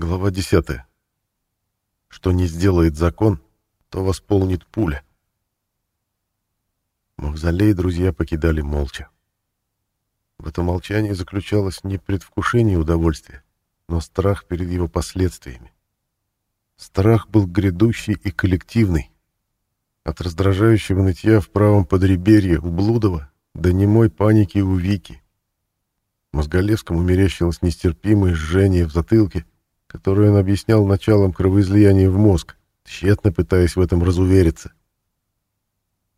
Глава 10. Что не сделает закон, то восполнит пуля. Мавзолей друзья покидали молча. В этом молчании заключалось не предвкушение удовольствия, но страх перед его последствиями. Страх был грядущий и коллективный. От раздражающего нытья в правом подреберье у Блудова до немой паники у Вики. Мозголевскому мерещилось нестерпимое жжение в затылке, которое он объяснял началом кровоизлияния в мозг, тщетно пытаясь в этом разувериться.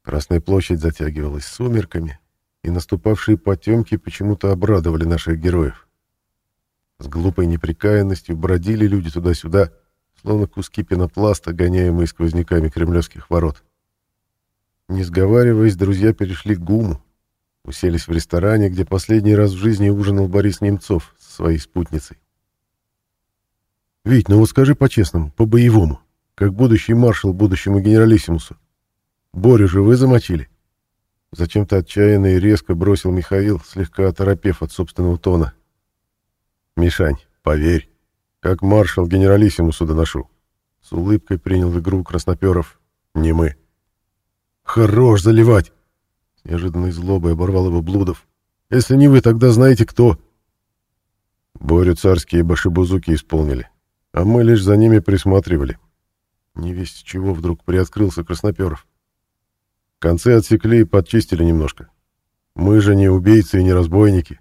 Красная площадь затягивалась сумерками, и наступавшие потемки почему-то обрадовали наших героев. С глупой неприкаянностью бродили люди туда-сюда, словно куски пенопласта, гоняемые сквозняками кремлевских ворот. Не сговариваясь, друзья перешли к ГУМу, уселись в ресторане, где последний раз в жизни ужинал Борис Немцов со своей спутницей. «Вить, ну вот скажи по-честному, по-боевому, как будущий маршал будущему генералиссимусу. Борю же вы замочили?» Зачем-то отчаянно и резко бросил Михаил, слегка оторопев от собственного тона. «Мишань, поверь, как маршал генералиссимусу доношу». С улыбкой принял игру Красноперов. «Не мы». «Хорош заливать!» С неожиданной злобой оборвал его Блудов. «Если не вы, тогда знаете кто». Борю царские башибузуки исполнили, а мы лишь за ними присматривали. Не весть чего вдруг приоткрылся Красноперов. Концы отсекли и подчистили немножко. Мы же не убийцы и не разбойники.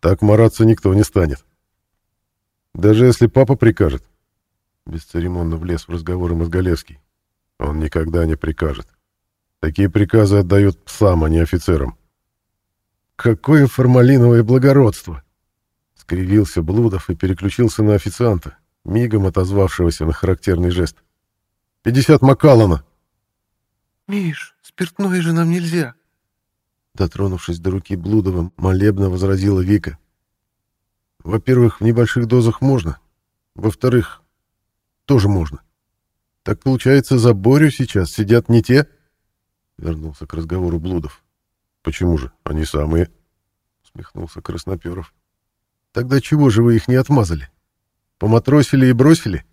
Так мараться никто не станет. Даже если папа прикажет. Бесцеремонно влез в разговоры Мозголевский. Он никогда не прикажет. Такие приказы отдают псам, а не офицерам. Какое формалиновое благородство! Скривился Блудов и переключился на официанта, мигом отозвавшегося на характерный жест. «Пятьдесят Макалана!» «Миш, спиртное же нам нельзя!» Дотронувшись до руки Блудовым, молебно возразила Вика. «Во-первых, в небольших дозах можно. Во-вторых, тоже можно. Так получается, за Борю сейчас сидят не те?» Вернулся к разговору Блудов. «Почему же? Они самые!» Усмехнулся Красноперов. «Тогда чего же вы их не отмазали? Поматросили и бросили?»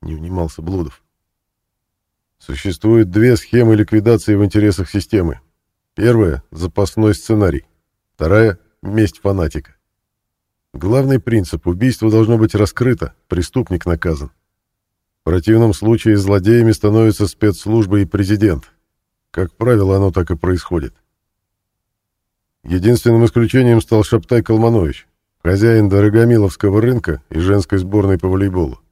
Не унимался Блудов. Существует две схемы ликвидации в интересах системы. Первая — запасной сценарий. Вторая — месть фанатика. Главный принцип — убийство должно быть раскрыто, преступник наказан. В противном случае злодеями становятся спецслужбы и президент. Как правило, оно так и происходит. Единственным исключением стал Шаптай Калманович, хозяин Дорогомиловского рынка и женской сборной по волейболу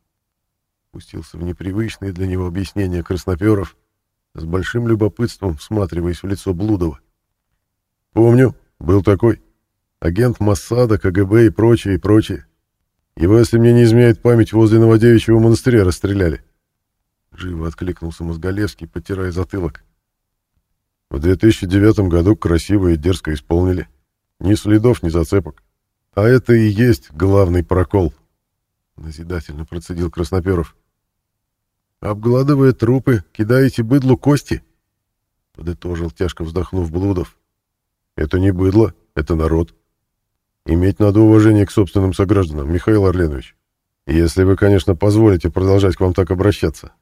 пустился в непривычные для него объяснения красноперов, с большим любопытством всматриваясь в лицо Блудова. «Помню, был такой. Агент Массада, КГБ и прочее, и прочее. Его, если мне не изменяет память, возле Новодевичьего монастыря расстреляли». Живо откликнулся Мозголевский, потирая затылок. В 2009 году красиво и дерзко исполнили. Ни следов, ни зацепок. А это и есть главный прокол. Назидательно процедил Красноперов. Обгладывая трупы, кидаете быдлу кости? Подытожил, тяжко вздохнув Блудов. Это не быдло, это народ. Иметь надо уважение к собственным согражданам, Михаил Орленович. Если вы, конечно, позволите продолжать к вам так обращаться.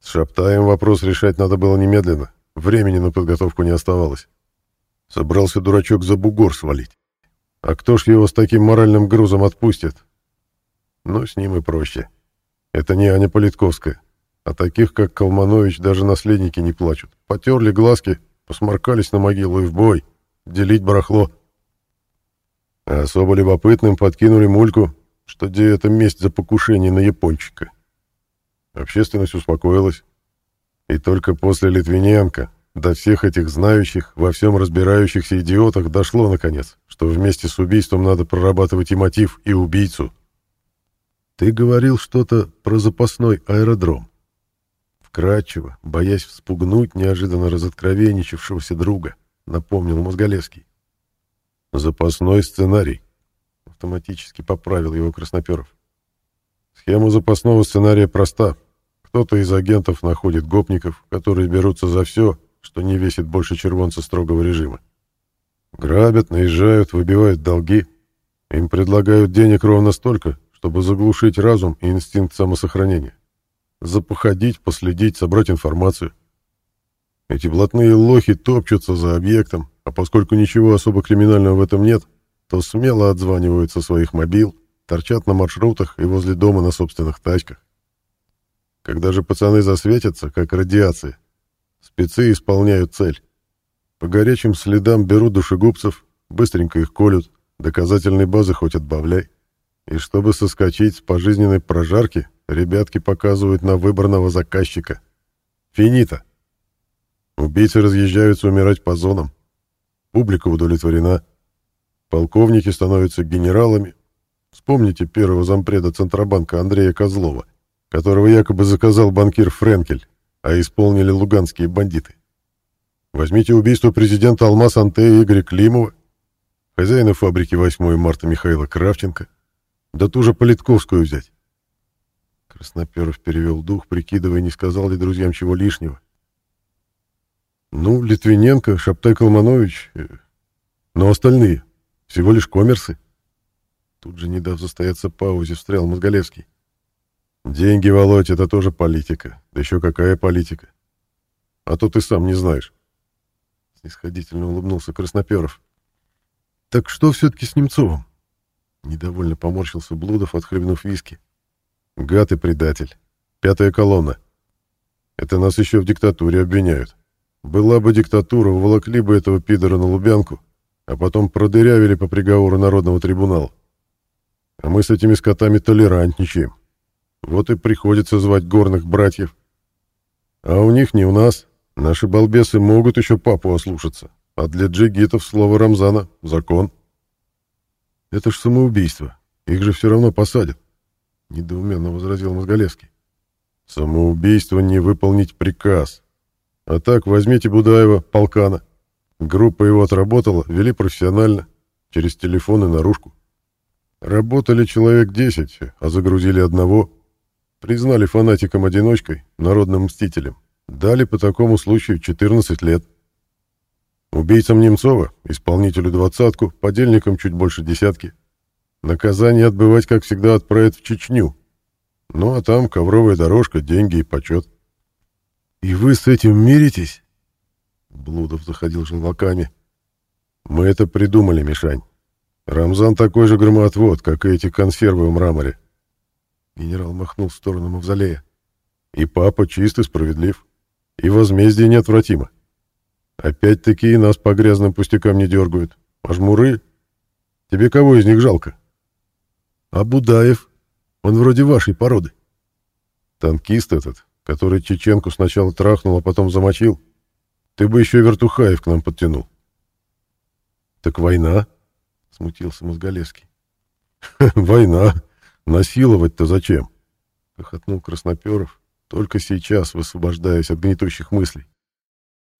С Шаптаем вопрос решать надо было немедленно. Времени на подготовку не оставалось. Собрался дурачок за бугор свалить. А кто ж его с таким моральным грузом отпустит? Но с ним и проще. Это не Аня Политковская. А таких, как Калманович, даже наследники не плачут. Потерли глазки, посморкались на могилу и в бой. Делить барахло. А особо любопытным подкинули мульку, что где это месть за покушение на япончика. Общественность успокоилась. И только после Литвиненко до всех этих знающих, во всем разбирающихся идиотах дошло, наконец, что вместе с убийством надо прорабатывать и мотив, и убийцу. «Ты говорил что-то про запасной аэродром», Вкратчиво, боясь вспугнуть неожиданно разоткровенничавшегося друга, напомнил Мозголевский. «Запасной сценарий», — автоматически поправил его Красноперов. «Схема запасного сценария проста. Кто-то из агентов находит гопников, которые берутся за все, что не весит больше червонца строгого режима. Грабят, наезжают, выбивают долги. Им предлагают денег ровно столько, чтобы заглушить разум и инстинкт самосохранения. Запоходить, последить, собрать информацию. Эти блатные лохи топчутся за объектом, а поскольку ничего особо криминального в этом нет, то смело отзванивают со своих мобил, торчат на маршрутах и возле дома на собственных тачках. Когда же пацаны засветятся, как радиация, спецы исполняют цель. По горячим следам берут душегубцев, быстренько их колют, доказательной базы хоть отбавляй. И чтобы соскочить с пожизненной прожарки, ребятки показывают на выбранного заказчика. Финита. Убийцы разъезжаются умирать по зонам. Публика удовлетворена. Полковники становятся генералами. Вспомните первого зампреда Центробанка Андрея Козлова, которого якобы заказал банкир Френкель, а исполнили луганские бандиты. Возьмите убийство президента Алмаз Антея Игоря Климова, хозяина фабрики 8 марта Михаила Кравченко, да ту же Политковскую взять. Красноперов перевел дух, прикидывая, не сказал ли друзьям чего лишнего. Ну, Литвиненко, Шаптай Калманович, э, но остальные всего лишь коммерсы. Тут же, не дав застояться паузе, встрял Мозголевский. Деньги, Володь, это тоже политика. Да еще какая политика. А то ты сам не знаешь. Снисходительно улыбнулся Красноперов. Так что все-таки с Немцовым? Недовольно поморщился Блудов, отхлебнув виски. Гад и предатель. Пятая колонна. Это нас еще в диктатуре обвиняют. Была бы диктатура, уволокли бы этого пидора на Лубянку, а потом продырявили по приговору Народного трибунала. А мы с этими скотами толерантничаем. Вот и приходится звать горных братьев. А у них не у нас. Наши балбесы могут еще папу ослушаться. А для джигитов слово Рамзана — закон. Это ж самоубийство. Их же все равно посадят. Недоуменно возразил Мозголевский. Самоубийство не выполнить приказ. А так, возьмите Будаева, полкана. Группа его отработала, вели профессионально, через телефон и наружку. Работали человек 10, а загрузили одного. Признали фанатиком-одиночкой, народным мстителем. Дали по такому случаю 14 лет. Убийцам Немцова, исполнителю двадцатку, подельникам чуть больше десятки. Наказание отбывать, как всегда, отправят в Чечню. Ну а там ковровая дорожка, деньги и почет. «И вы с этим миритесь?» Блудов заходил желваками. «Мы это придумали, Мишань. Рамзан такой же громоотвод, как и эти консервы в мраморе». Генерал махнул в сторону мавзолея. «И папа чист и справедлив. И возмездие неотвратимо. Опять-таки и нас по грязным пустякам не дергают. А жмуры? Тебе кого из них жалко?» «А Будаев? Он вроде вашей породы». «Танкист этот, который Чеченку сначала трахнул, а потом замочил, ты бы еще Вертухаев к нам подтянул. Так война? Смутился Мозголевский. Война. Насиловать-то зачем? Хохотнул Красноперов, только сейчас высвобождаясь от гнетущих мыслей.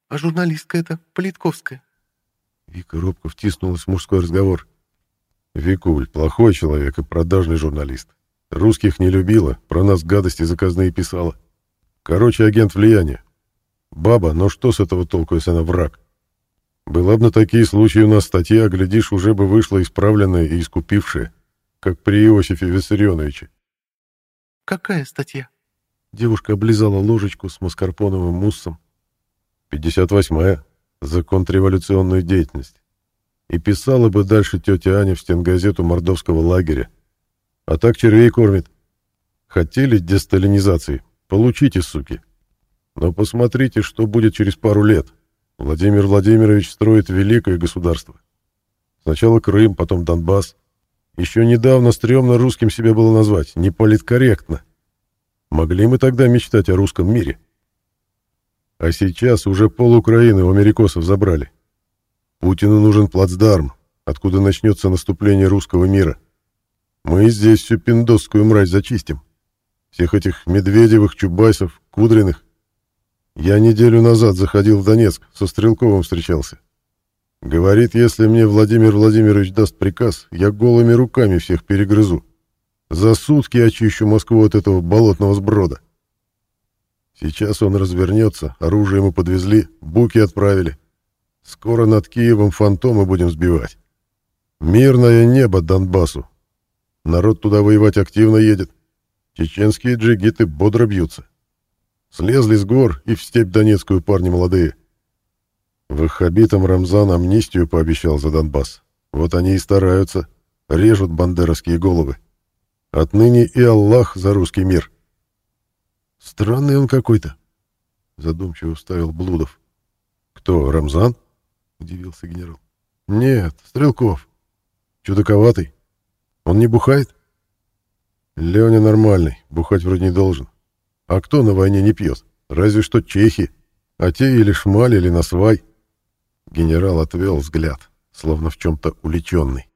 А журналистка это Политковская. Вика робко втиснулась в мужской разговор. Викуль, плохой человек и продажный журналист. Русских не любила, про нас гадости заказные писала. Короче, агент влияния. Баба, но что с этого толку, если она враг? Была бы на такие случаи у нас статья, глядишь, уже бы вышла исправленная и искупившая, как при Иосифе Виссарионовиче. Какая статья? Девушка облизала ложечку с маскарпоновым муссом. 58-я. За контрреволюционную деятельность. И писала бы дальше тетя Аня в стенгазету мордовского лагеря. А так червей кормит. Хотели десталинизации? Получите, суки. Но посмотрите, что будет через пару лет. Владимир Владимирович строит великое государство. Сначала Крым, потом Донбасс. Еще недавно стрёмно русским себя было назвать, не политкорректно. Могли мы тогда мечтать о русском мире? А сейчас уже пол Украины у америкосов забрали. Путину нужен плацдарм, откуда начнется наступление русского мира. Мы здесь всю пиндосскую мразь зачистим. Всех этих Медведевых, Чубайсов, Кудриных. Я неделю назад заходил в Донецк, со Стрелковым встречался. Говорит, если мне Владимир Владимирович даст приказ, я голыми руками всех перегрызу. За сутки очищу Москву от этого болотного сброда. Сейчас он развернется, оружие ему подвезли, буки отправили. Скоро над Киевом фантомы будем сбивать. Мирное небо Донбассу. Народ туда воевать активно едет. Чеченские джигиты бодро бьются. Слезли с гор и в степь Донецкую парни молодые. Ваххабитам Рамзан амнистию пообещал за Донбасс. Вот они и стараются, режут бандеровские головы. Отныне и Аллах за русский мир. Странный он какой-то, задумчиво вставил Блудов. Кто, Рамзан? удивился генерал. Нет, Стрелков. Чудаковатый. Он не бухает? Леня нормальный, бухать вроде не должен. А кто на войне не пьет? Разве что чехи. А те или шмаль, или насвай. Генерал отвел взгляд, словно в чем-то уличенный.